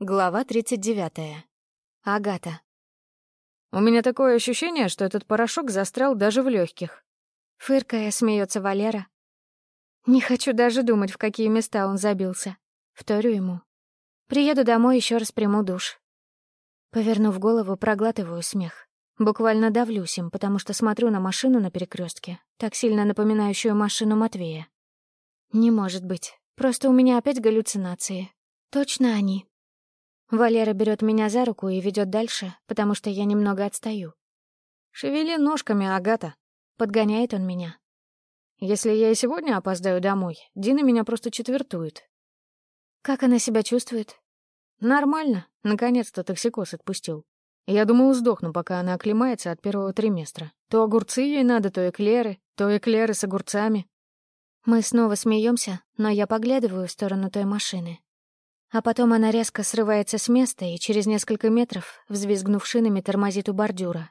Глава 39. Агата. «У меня такое ощущение, что этот порошок застрял даже в легких. Фыркая, смеется Валера. «Не хочу даже думать, в какие места он забился». Вторю ему. «Приеду домой, еще раз приму душ». Повернув голову, проглатываю смех. Буквально давлюсь им, потому что смотрю на машину на перекрестке, так сильно напоминающую машину Матвея. «Не может быть. Просто у меня опять галлюцинации. Точно они». Валера берет меня за руку и ведет дальше, потому что я немного отстаю. «Шевели ножками, Агата!» — подгоняет он меня. «Если я и сегодня опоздаю домой, Дина меня просто четвертует». «Как она себя чувствует?» «Нормально. Наконец-то токсикоз отпустил. Я думал, сдохну, пока она оклемается от первого триместра. То огурцы ей надо, то эклеры, то эклеры с огурцами». Мы снова смеемся, но я поглядываю в сторону той машины. А потом она резко срывается с места и через несколько метров, взвизгнув шинами, тормозит у бордюра.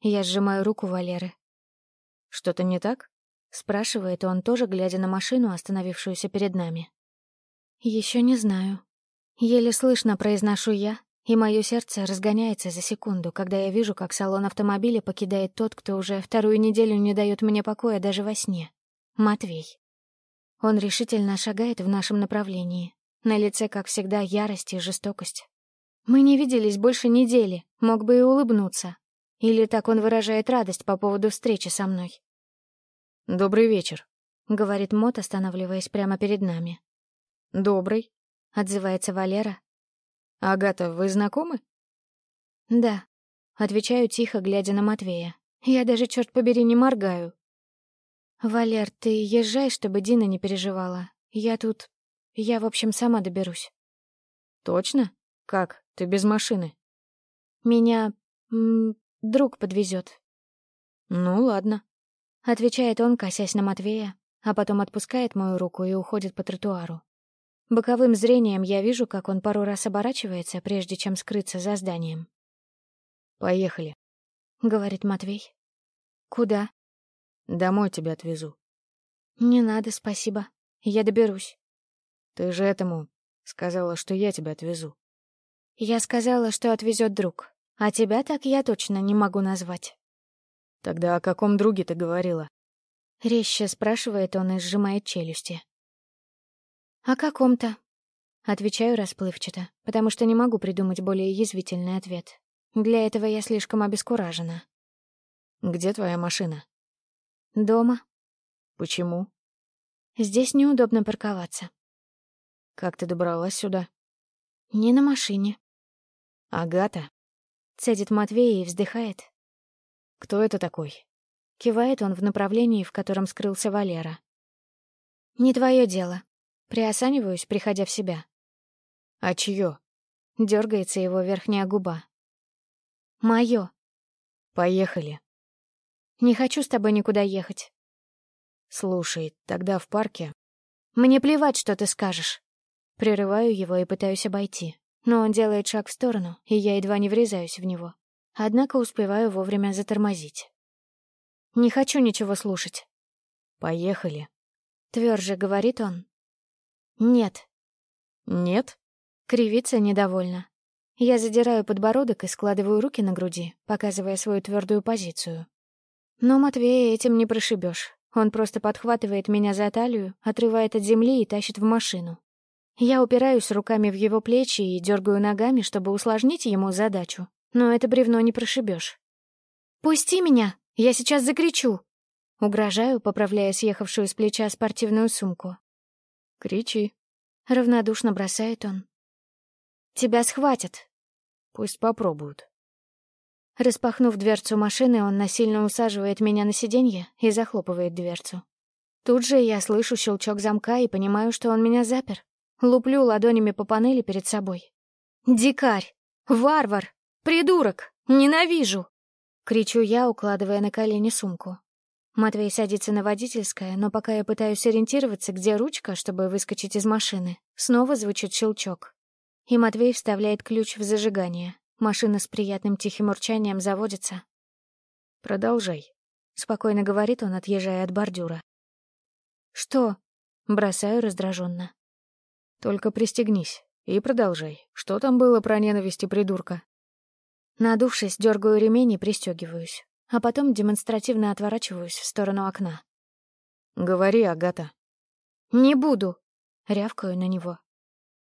Я сжимаю руку Валеры. «Что-то не так?» — спрашивает он тоже, глядя на машину, остановившуюся перед нами. «Еще не знаю. Еле слышно произношу я, и мое сердце разгоняется за секунду, когда я вижу, как салон автомобиля покидает тот, кто уже вторую неделю не дает мне покоя даже во сне. Матвей. Он решительно шагает в нашем направлении, на лице, как всегда, ярость и жестокость. Мы не виделись больше недели, мог бы и улыбнуться. Или так он выражает радость по поводу встречи со мной. «Добрый вечер», — говорит Мот, останавливаясь прямо перед нами. «Добрый», — отзывается Валера. «Агата, вы знакомы?» «Да», — отвечаю тихо, глядя на Матвея. «Я даже, черт побери, не моргаю». «Валер, ты езжай, чтобы Дина не переживала. Я тут я, в общем, сама доберусь. Точно? Как? Ты без машины? Меня... М друг подвезет. Ну, ладно. Отвечает он, косясь на Матвея, а потом отпускает мою руку и уходит по тротуару. Боковым зрением я вижу, как он пару раз оборачивается, прежде чем скрыться за зданием. «Поехали», — говорит Матвей. «Куда?» «Домой тебя отвезу». «Не надо, спасибо. Я доберусь». Ты же этому сказала, что я тебя отвезу. Я сказала, что отвезет друг, а тебя так я точно не могу назвать. Тогда о каком друге ты говорила? Резче спрашивает он и сжимает челюсти. О каком-то. Отвечаю расплывчато, потому что не могу придумать более язвительный ответ. Для этого я слишком обескуражена. Где твоя машина? Дома. Почему? Здесь неудобно парковаться. Как ты добралась сюда? Не на машине. Агата. Цедит Матвей и вздыхает. Кто это такой? Кивает он в направлении, в котором скрылся Валера. Не твое дело. Приосаниваюсь, приходя в себя. А чье? Дергается его верхняя губа. Мое. Поехали. Не хочу с тобой никуда ехать. Слушай, тогда в парке. Мне плевать, что ты скажешь. Прерываю его и пытаюсь обойти, но он делает шаг в сторону, и я едва не врезаюсь в него. Однако успеваю вовремя затормозить. «Не хочу ничего слушать». «Поехали», — тверже говорит он. «Нет». «Нет?» — кривится недовольно. Я задираю подбородок и складываю руки на груди, показывая свою твердую позицию. Но Матвея этим не прошибешь. Он просто подхватывает меня за талию, отрывает от земли и тащит в машину. Я упираюсь руками в его плечи и дергаю ногами, чтобы усложнить ему задачу. Но это бревно не прошибешь. «Пусти меня! Я сейчас закричу!» Угрожаю, поправляя съехавшую с плеча спортивную сумку. «Кричи!» — равнодушно бросает он. «Тебя схватят!» «Пусть попробуют!» Распахнув дверцу машины, он насильно усаживает меня на сиденье и захлопывает дверцу. Тут же я слышу щелчок замка и понимаю, что он меня запер луплю ладонями по панели перед собой. «Дикарь! Варвар! Придурок! Ненавижу!» Кричу я, укладывая на колени сумку. Матвей садится на водительское, но пока я пытаюсь ориентироваться, где ручка, чтобы выскочить из машины, снова звучит щелчок. И Матвей вставляет ключ в зажигание. Машина с приятным тихим урчанием заводится. «Продолжай», — спокойно говорит он, отъезжая от бордюра. «Что?» — бросаю раздраженно. Только пристегнись и продолжай. Что там было про ненависти придурка?» Надувшись, дергаю ремень и пристегиваюсь, а потом демонстративно отворачиваюсь в сторону окна. «Говори, Агата». «Не буду!» — рявкаю на него.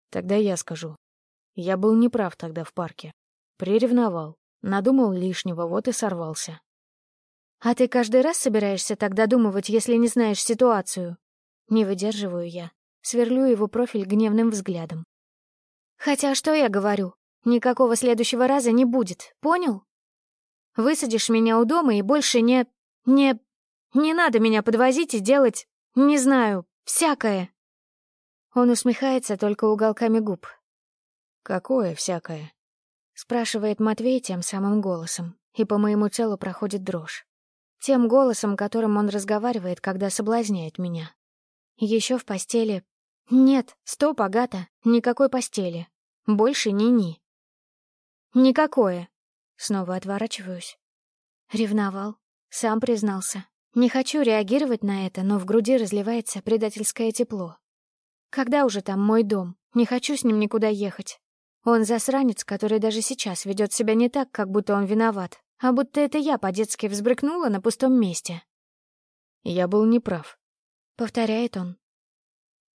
«Тогда я скажу. Я был неправ тогда в парке. Приревновал, надумал лишнего, вот и сорвался». «А ты каждый раз собираешься так додумывать, если не знаешь ситуацию?» Не выдерживаю я сверлю его профиль гневным взглядом. «Хотя что я говорю? Никакого следующего раза не будет, понял? Высадишь меня у дома и больше не... не... не надо меня подвозить и делать... не знаю, всякое!» Он усмехается только уголками губ. «Какое всякое?» — спрашивает Матвей тем самым голосом, и по моему телу проходит дрожь. Тем голосом, которым он разговаривает, когда соблазняет меня. Еще в постели. Нет, стоп, Агата, никакой постели. Больше ни-ни. Никакое. Снова отворачиваюсь. Ревновал. Сам признался. Не хочу реагировать на это, но в груди разливается предательское тепло. Когда уже там мой дом? Не хочу с ним никуда ехать. Он засранец, который даже сейчас ведет себя не так, как будто он виноват, а будто это я по-детски взбрыкнула на пустом месте. Я был неправ. Повторяет он.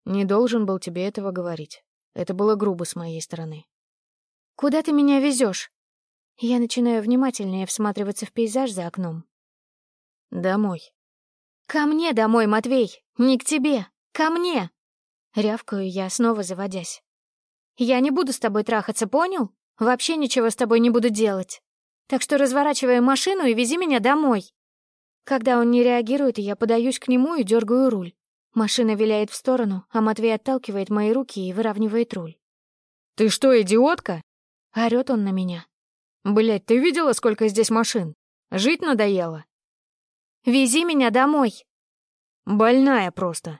«Не должен был тебе этого говорить. Это было грубо с моей стороны». «Куда ты меня везёшь? Я начинаю внимательнее всматриваться в пейзаж за окном. «Домой». «Ко мне домой, Матвей! Не к тебе! Ко мне!» Рявкаю я, снова заводясь. «Я не буду с тобой трахаться, понял? Вообще ничего с тобой не буду делать. Так что разворачивай машину и вези меня домой!» Когда он не реагирует, я подаюсь к нему и дергаю руль. Машина виляет в сторону, а Матвей отталкивает мои руки и выравнивает руль. «Ты что, идиотка?» — орёт он на меня. «Блядь, ты видела, сколько здесь машин? Жить надоело?» «Вези меня домой!» «Больная просто!»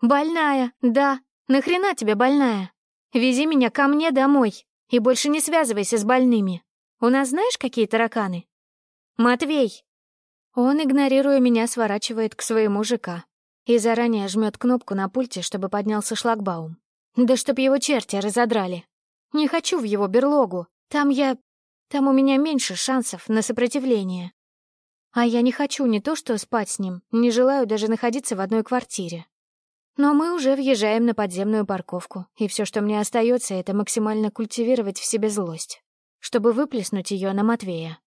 «Больная, да. Нахрена тебе больная? Вези меня ко мне домой и больше не связывайся с больными. У нас знаешь, какие тараканы? Матвей, он, игнорируя меня, сворачивает к своему ЖК. И заранее жмет кнопку на пульте, чтобы поднялся шлагбаум. Да чтоб его черти разодрали. Не хочу в его берлогу. Там я... Там у меня меньше шансов на сопротивление. А я не хочу не то что спать с ним, не желаю даже находиться в одной квартире. Но мы уже въезжаем на подземную парковку, и все, что мне остается, это максимально культивировать в себе злость, чтобы выплеснуть ее на Матвея.